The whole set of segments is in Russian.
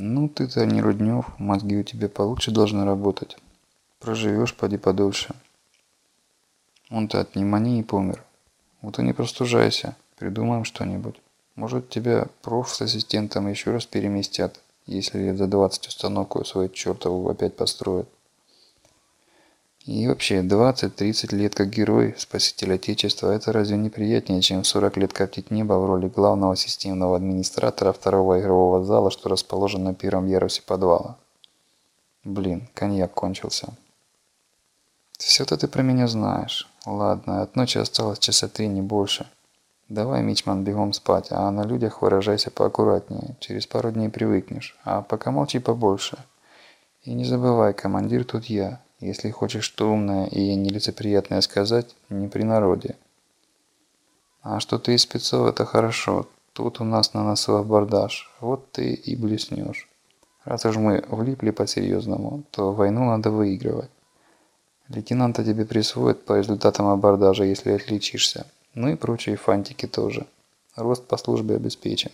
Ну ты-то не Руднев, мозги у тебя получше должны работать. Проживешь, поди подольше. Он-то от пневмонии помер. Вот и не простужайся, придумаем что-нибудь. Может тебя проф с ассистентом еще раз переместят, если лет за 20 установку свою чертову опять построят. И вообще, 20-30 лет как герой, спаситель Отечества, это разве не приятнее, чем 40 лет коптить небо в роли главного системного администратора второго игрового зала, что расположен на первом ярусе подвала? Блин, коньяк кончился. Все-то ты про меня знаешь. Ладно, от ночи осталось часа три, не больше. Давай, Мичман, бегом спать, а на людях выражайся поаккуратнее. Через пару дней привыкнешь, а пока молчи побольше. И не забывай, командир тут я. Если хочешь что умное и нелицеприятное сказать, не при народе. А что ты из спецов, это хорошо. Тут у нас на носу абордаж. Вот ты и блеснешь. Раз уж мы влипли по-серьезному, то войну надо выигрывать. Лейтенанта тебе присвоят по результатам абордажа, если отличишься. Ну и прочие фантики тоже. Рост по службе обеспечен.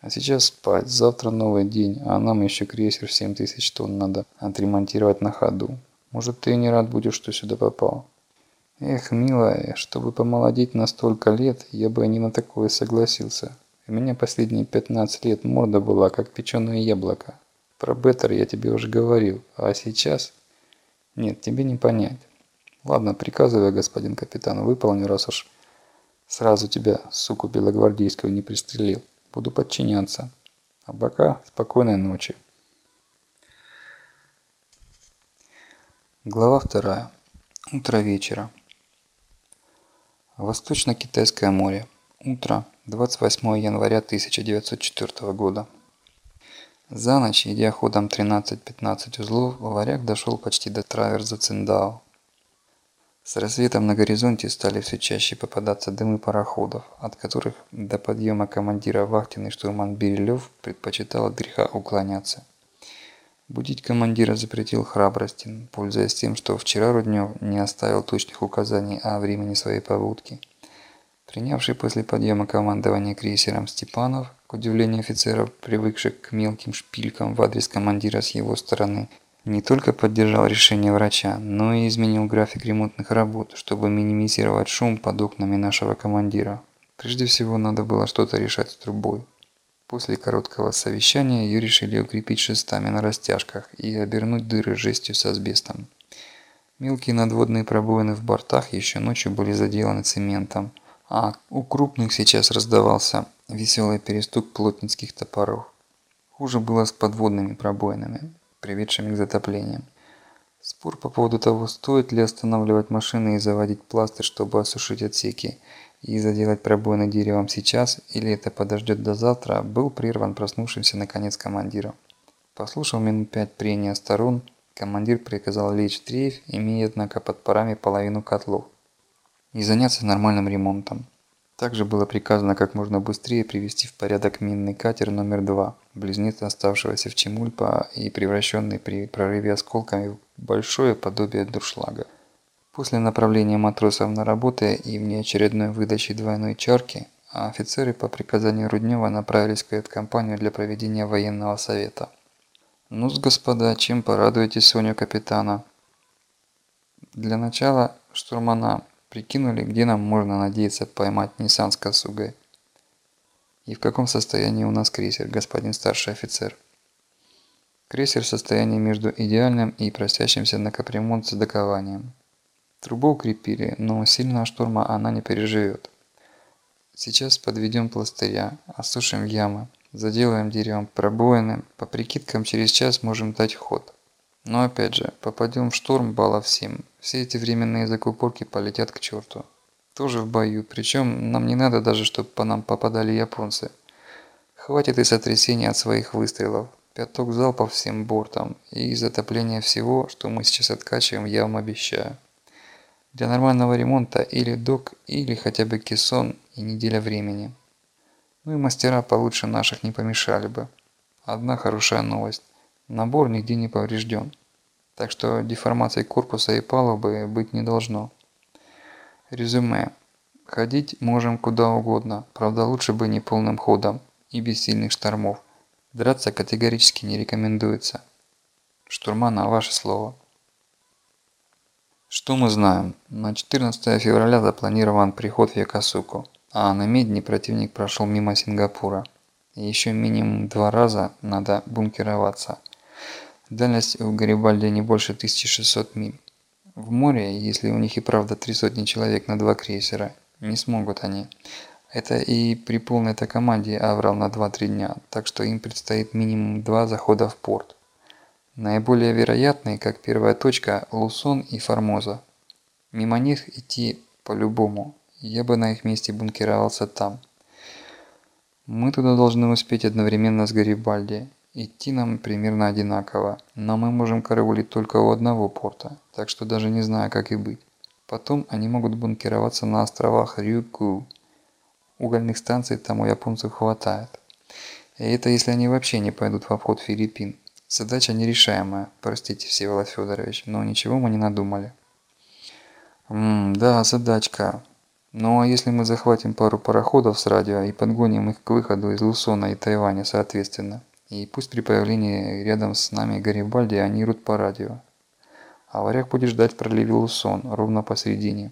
А сейчас спать. Завтра новый день, а нам еще крейсер в 7000 тонн надо отремонтировать на ходу. Может, ты не рад будешь, что сюда попал. Эх, милая, чтобы помолодеть на столько лет, я бы не на такое согласился. У меня последние 15 лет морда была, как печеное яблоко. Про Беттер я тебе уже говорил, а сейчас... Нет, тебе не понять. Ладно, приказывай, господин капитан, выполню, раз уж сразу тебя, суку белогвардейскую, не пристрелил. Буду подчиняться. А пока спокойной ночи. Глава вторая. Утро вечера. Восточно-Китайское море. Утро. 28 января 1904 года. За ночь, идя ходом 13-15 узлов, варяг дошел почти до траверза Циндао. С рассветом на горизонте стали все чаще попадаться дымы пароходов, от которых до подъема командира вахтенный штурман Берилев предпочитал от греха уклоняться. Будить командира запретил Храбростин, пользуясь тем, что вчера Руднев не оставил точных указаний о времени своей побудки. Принявший после подъема командования крейсером Степанов, к удивлению офицеров, привыкших к мелким шпилькам в адрес командира с его стороны, не только поддержал решение врача, но и изменил график ремонтных работ, чтобы минимизировать шум под окнами нашего командира. Прежде всего надо было что-то решать с трубой. После короткого совещания ее решили укрепить шестами на растяжках и обернуть дыры жестью с асбестом. Мелкие надводные пробоины в бортах еще ночью были заделаны цементом, а у крупных сейчас раздавался веселый перестук плотницких топоров. Хуже было с подводными пробоинами, приведшими к затоплениям. Спор по поводу того, стоит ли останавливать машины и заводить пластырь, чтобы осушить отсеки, и заделать пробоины деревом сейчас или это подождет до завтра, был прерван проснувшимся наконец командиром. Послушал минут пять прения сторон, командир приказал лечь в дрейф, имея однако под парами половину котлов, и заняться нормальным ремонтом. Также было приказано как можно быстрее привести в порядок минный катер номер два, близнец оставшегося в Чемульпа и превращенный при прорыве осколками в большое подобие дуршлага. После направления матросов на работы и внеочередной выдачи двойной чарки, офицеры по приказанию Руднева направились в кают-компанию для проведения военного совета. ну господа, чем порадуете Соню капитана?» Для начала штурмана прикинули, где нам можно надеяться поймать Ниссан с Косугой. И в каком состоянии у нас крейсер, господин старший офицер. Крейсер в состоянии между идеальным и просящимся на капремонт с докованием. Трубу укрепили, но сильного шторма она не переживет. Сейчас подведем пластыря, осушим ямы, заделаем деревом пробоины, по прикидкам через час можем дать ход. Но опять же, попадем в шторм баллов 7, все эти временные закупорки полетят к черту. Тоже в бою, причем нам не надо даже, чтобы по нам попадали японцы. Хватит и сотрясения от своих выстрелов, пяток залпов всем бортом и затопление всего, что мы сейчас откачиваем, я вам обещаю. Для нормального ремонта или док, или хотя бы кессон и неделя времени. Ну и мастера получше наших не помешали бы. Одна хорошая новость. Набор нигде не поврежден. Так что деформации корпуса и палубы быть не должно. Резюме. Ходить можем куда угодно, правда лучше бы не полным ходом и без сильных штормов. Драться категорически не рекомендуется. Штурман, а ваше слово. Что мы знаем? На 14 февраля запланирован приход в Якосуку, а на Медни противник прошел мимо Сингапура. Еще минимум два раза надо бункероваться. Дальность у Гарибальди не больше 1600 миль. В море, если у них и правда три сотни человек на два крейсера, не смогут они. Это и при полной-то команде аврал на 2-3 дня, так что им предстоит минимум два захода в порт. Наиболее вероятные, как первая точка, Лусон и Формоза. Мимо них идти по-любому. Я бы на их месте бункеровался там. Мы туда должны успеть одновременно с Гарибальди. Идти нам примерно одинаково, но мы можем караулить только у одного порта, так что даже не знаю, как и быть. Потом они могут бункероваться на островах Рюку. Угольных станций там у японцев хватает. И это если они вообще не пойдут в обход Филиппин. Задача нерешаемая, простите, Всеволод Федорович, но ничего мы не надумали. Ммм, да, задачка. Ну а если мы захватим пару пароходов с радио и подгоним их к выходу из Лусона и Тайваня соответственно, и пусть при появлении рядом с нами Гарибальди они рут по радио. А варяг будет ждать в проливе Лусон, ровно посередине.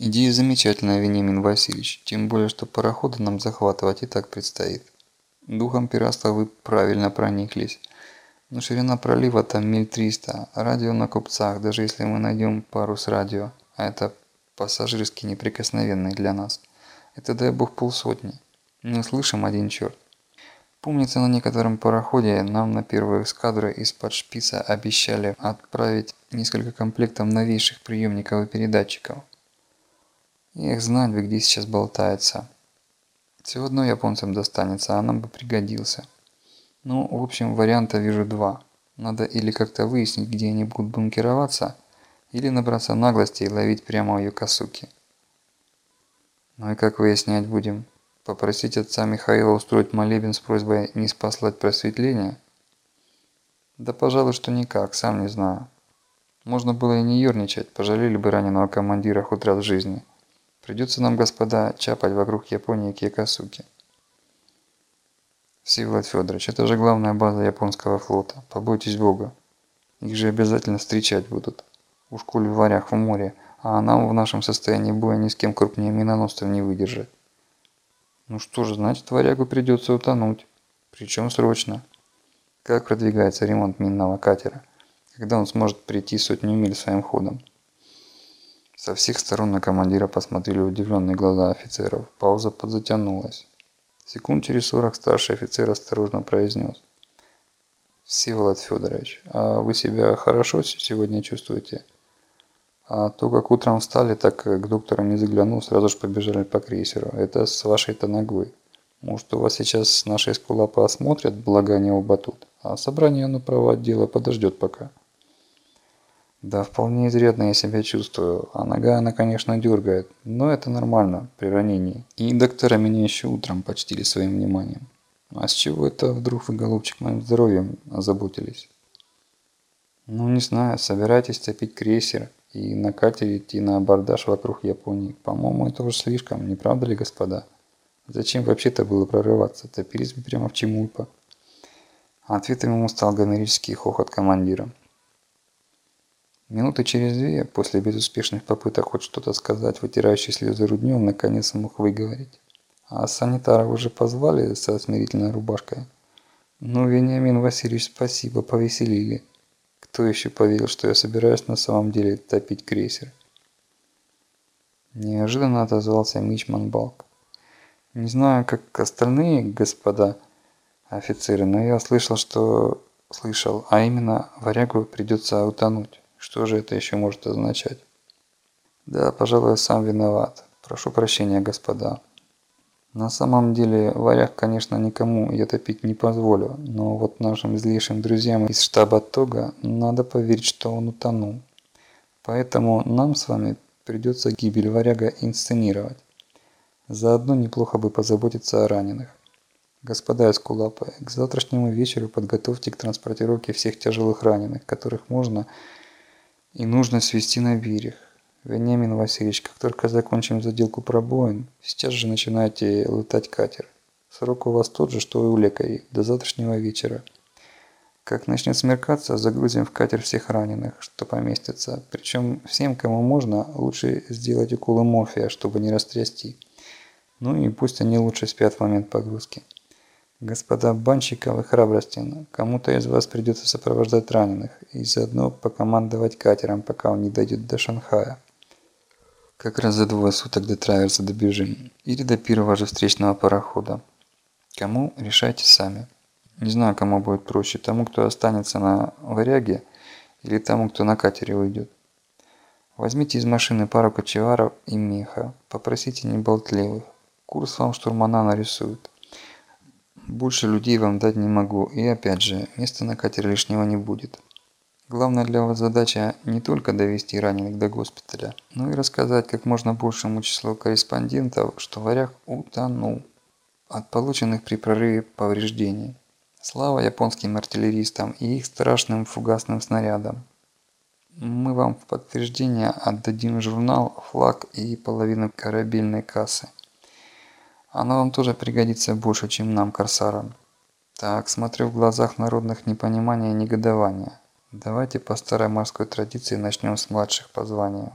Идея замечательная, Вениамин Васильевич, тем более, что пароходы нам захватывать и так предстоит. Духом пиратства вы правильно прониклись. Но ширина пролива там миль триста, радио на купцах, даже если мы найдем пару с радио, а это пассажирский неприкосновенный для нас, это дай бог полсотни. Не слышим один черт. Помнится, на некотором пароходе нам на первые эскадры из-под шпица обещали отправить несколько комплектов новейших приемников и передатчиков. Эх, знать бы, где сейчас болтается. Все одно японцам достанется, а нам бы пригодился. Ну, в общем, варианта вижу два. Надо или как-то выяснить, где они будут бункероваться, или набраться наглости и ловить прямо у Юкасуки. Ну и как выяснять будем? Попросить отца Михаила устроить молебен с просьбой не спаслать просветление? Да пожалуй, что никак, сам не знаю. Можно было и не ерничать, пожалели бы раненого командира хоть раз в жизни. Придется нам, господа, чапать вокруг Японии Киокосуки. Всеволод Федорович, это же главная база японского флота. Побойтесь Бога. Их же обязательно встречать будут. Уж коль в варях в море, а нам в нашем состоянии боя ни с кем крупнее миноносцев не выдержать. Ну что же, значит, варягу придется утонуть. Причем срочно. Как продвигается ремонт минного катера? Когда он сможет прийти сотню миль своим ходом? Со всех сторон на командира посмотрели удивленные глаза офицеров. Пауза подзатянулась. Секунд через сорок старший офицер осторожно произнес. Всеволод Федорович, а вы себя хорошо сегодня чувствуете? А то, как утром встали, так к доктору не заглянул, сразу же побежали по крейсеру. Это с вашей-то ногой. Может, у вас сейчас наши эскулапы осмотрят, благо они оба тут. А собрание на право отдела подождет пока. Да, вполне изрядно я себя чувствую. А нога она, конечно, дергает. Но это нормально при ранении. И доктора меня еще утром почтили своим вниманием. А с чего это вдруг вы, голубчик, моим здоровьем озаботились? Ну, не знаю, собирайтесь топить крейсер и на катере идти на абордаж вокруг Японии. По-моему, это уже слишком, не правда ли, господа? Зачем вообще-то было прорываться? Топились бы прямо в Чемульпа. Ответом ему стал гомерический хохот командира. Минуты через две, после безуспешных попыток хоть что-то сказать, вытирающий слезы Руднев наконец мог выговорить. А санитаров уже позвали со смирительной рубашкой. Ну, Вениамин Васильевич, спасибо, повеселили. Кто еще поверил, что я собираюсь на самом деле топить крейсер? Неожиданно отозвался Мичман Балк. Не знаю, как остальные господа офицеры, но я слышал, что... Слышал, а именно варягу придется утонуть. Что же это еще может означать? Да, пожалуй, сам виноват. Прошу прощения, господа. На самом деле, варяг, конечно, никому я топить не позволю, но вот нашим злейшим друзьям из штаба Тога надо поверить, что он утонул. Поэтому нам с вами придется гибель варяга инсценировать. Заодно неплохо бы позаботиться о раненых. Господа Эскулапы, к завтрашнему вечеру подготовьте к транспортировке всех тяжелых раненых, которых можно и нужно свести на берег. Вениамин Васильевич, как только закончим заделку пробоин, сейчас же начинайте летать катер. Срок у вас тот же, что и у лекарей, до завтрашнего вечера. Как начнет смеркаться, загрузим в катер всех раненых, что поместится. Причем всем, кому можно, лучше сделать уколы морфия, чтобы не растрясти. Ну и пусть они лучше спят в момент погрузки. Господа банщиковы храбрости, кому-то из вас придется сопровождать раненых и заодно покомандовать катером, пока он не дойдет до Шанхая. Как раз за двое суток до Траверса добежим. Или до первого же встречного парохода. Кому, решайте сами. Не знаю, кому будет проще, тому, кто останется на варяге, или тому, кто на катере уйдет. Возьмите из машины пару кочеваров и меха, попросите неболтливых. Курс вам штурмана нарисуют. Больше людей вам дать не могу, и опять же, места на катере лишнего не будет. Главная для вас задача не только довести раненых до госпиталя, но и рассказать как можно большему числу корреспондентов, что варяг утонул от полученных при прорыве повреждений. Слава японским артиллеристам и их страшным фугасным снарядам. Мы вам в подтверждение отдадим журнал, флаг и половину корабельной кассы. Она вам тоже пригодится больше, чем нам, корсарам. Так, смотрю в глазах народных непонимания и негодования. Давайте по старой морской традиции начнем с младших по званию.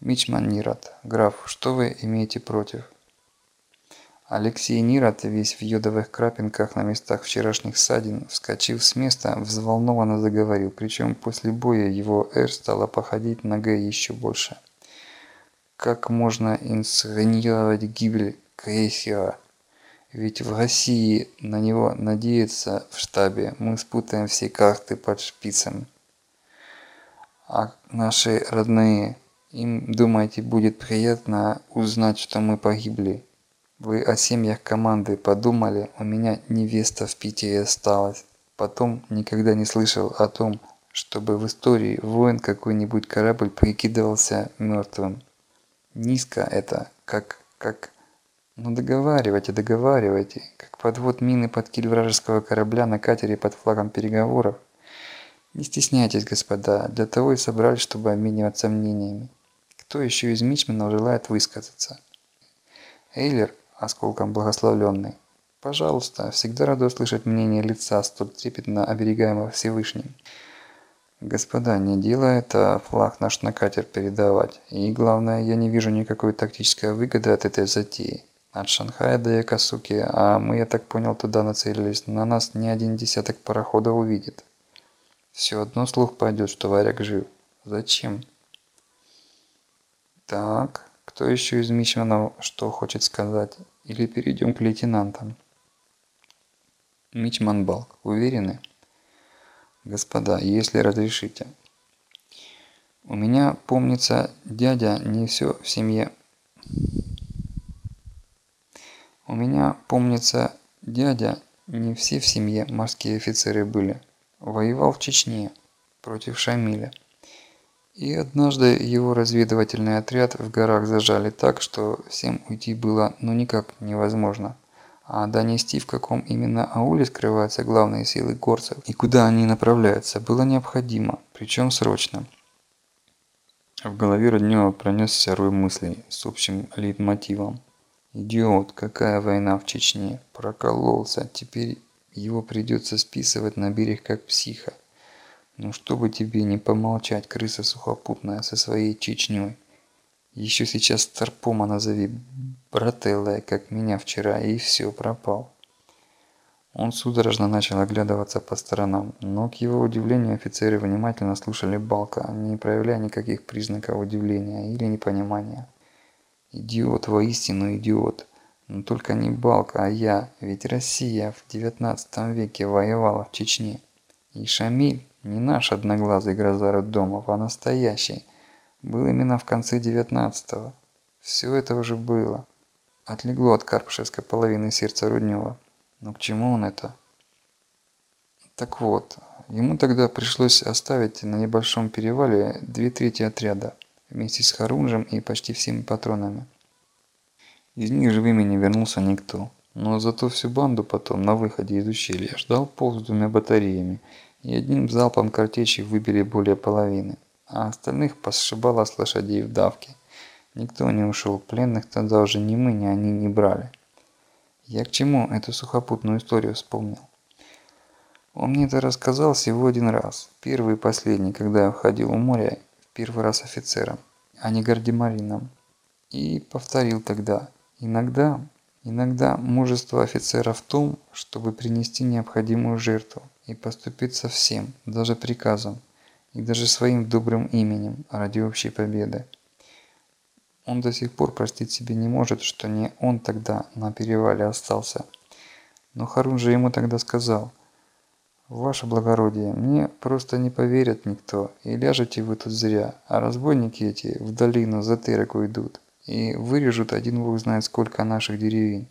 Мичман Нират, граф, что вы имеете против? Алексей Нирот, весь в йодовых крапинках на местах вчерашних ссадин, вскочив с места, взволнованно заговорил, причем после боя его «Р» стало походить на «Г» еще больше. Как можно инсценировать гибель крейсера? Ведь в России на него надеяться в штабе, мы спутаем все карты под шпицем. А наши родные, им, думаете, будет приятно узнать, что мы погибли? Вы о семьях команды подумали, у меня невеста в Питере осталась. Потом никогда не слышал о том, чтобы в истории воин какой-нибудь корабль прикидывался мертвым. Низко это, как, как... Ну договаривайте, договаривайте, как подвод мины под киль вражеского корабля на катере под флагом переговоров. Не стесняйтесь, господа, для того и собрались, чтобы обмениваться мнениями. Кто еще из мичменов желает высказаться? Эйлер осколком благословленный. Пожалуйста, всегда рада услышать мнение лица, столь трепетно оберегаемого Всевышним. Господа, не дело это флаг наш на катер передавать. И главное, я не вижу никакой тактической выгоды от этой затеи. От Шанхая до Якосуки, а мы, я так понял, туда нацелились, на нас не один десяток пароходов увидит. Все одно слух пойдет, что варяг жив. Зачем? Так, кто еще из Мичманов что хочет сказать? Или перейдем к лейтенантам? Мичман Балк, уверены? Господа, если разрешите. У меня, помнится, дядя не все в семье... У меня, помнится, дядя не все в семье морские офицеры были. Воевал в Чечне против Шамиля. И однажды его разведывательный отряд в горах зажали так, что всем уйти было ну никак невозможно. А донести, в каком именно ауле скрываются главные силы горцев и куда они направляются, было необходимо, причем срочно. В голове Руднева пронесся рой мыслей с общим лейтмотивом. «Идиот, какая война в Чечне! Прокололся, теперь его придется списывать на берег как психа. Ну чтобы тебе не помолчать, крыса сухопутная со своей Чечней. Еще сейчас Старпома назови брателлой, как меня вчера, и все, пропал. Он судорожно начал оглядываться по сторонам, но к его удивлению офицеры внимательно слушали Балка, не проявляя никаких признаков удивления или непонимания. Идиот, воистину идиот. Но только не Балка, а я, ведь Россия в девятнадцатом веке воевала в Чечне. И Шамиль не наш одноглазый гроза роддомов, а настоящий. Был именно в конце девятнадцатого. Все это уже было. Отлегло от карпшевской половины сердца Руднева. Но к чему он это? Так вот, ему тогда пришлось оставить на небольшом перевале две трети отряда, вместе с Харунжем и почти всеми патронами. Из них живыми не вернулся никто. Но зато всю банду потом на выходе из ущелья ждал полк с двумя батареями – и одним залпом картечи выбили более половины, а остальных посшибало с лошадей в давке. Никто не ушел, пленных тогда уже ни мы, ни они не брали. Я к чему эту сухопутную историю вспомнил? Он мне это рассказал всего один раз, первый и последний, когда я входил в море, первый раз офицером, а не гардемарином. И повторил тогда, иногда, иногда мужество офицера в том, чтобы принести необходимую жертву и поступиться всем, даже приказом, и даже своим добрым именем ради общей победы. Он до сих пор простить себе не может, что не он тогда на перевале остался. Но Харун же ему тогда сказал, «Ваше благородие, мне просто не поверят никто, и ляжете вы тут зря, а разбойники эти в долину за Тереку идут, и вырежут один бог знает сколько наших деревень.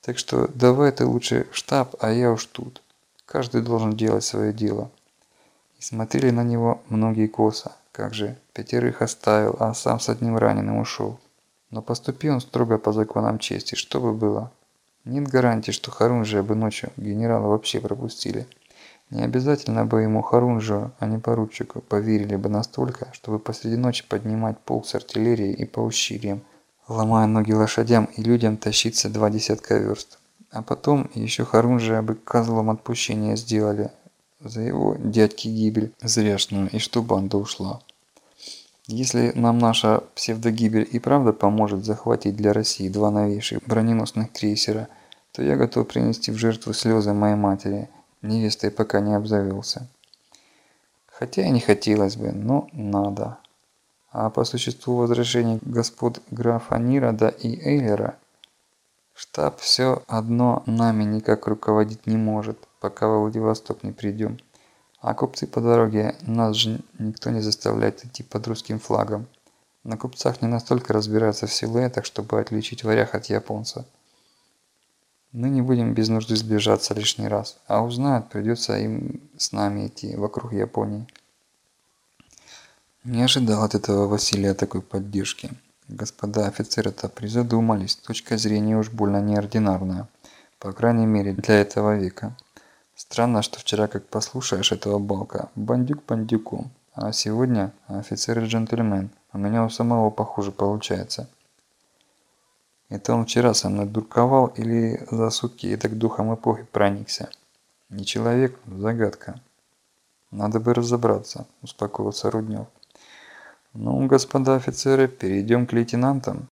Так что давай ты лучше штаб, а я уж тут. Каждый должен делать свое дело». И смотрели на него многие косо. Как же, пятерых оставил, а сам с одним раненым ушел. Но поступил он строго по законам чести, что бы было. Нет гарантии, что Харунжия бы ночью генерала вообще пропустили. Не обязательно бы ему Харунжию, а не поручику, поверили бы настолько, чтобы посреди ночи поднимать полк с артиллерией и по ущельям, ломая ноги лошадям и людям тащиться два десятка верст. А потом еще Харунжия бы козлом отпущения сделали за его дядьки гибель зряшную и что банда ушла. Если нам наша псевдогибель и правда поможет захватить для России два новейших броненосных крейсера, то я готов принести в жертву слезы моей матери, невестой пока не обзавелся. Хотя и не хотелось бы, но надо. А по существу возражений господ графа Нирода и Эйлера, штаб все одно нами никак руководить не может, пока во Владивосток не придем. А купцы по дороге, нас же никто не заставляет идти под русским флагом. На купцах не настолько разбираются в силуэтах, чтобы отличить варяг от японца. Мы не будем без нужды сближаться лишний раз, а узнают, придется им с нами идти вокруг Японии. Не ожидал от этого Василия такой поддержки. Господа офицеры-то призадумались, точка зрения уж больно неординарная, по крайней мере для этого века. Странно, что вчера, как послушаешь этого балка, бандюк бандюку, а сегодня офицер и джентльмен. У меня у самого похуже получается. Это он вчера со мной дурковал или за сутки и так духом эпохи проникся? Не человек, загадка. Надо бы разобраться, успокоился Руднев. Ну, господа офицеры, перейдем к лейтенантам.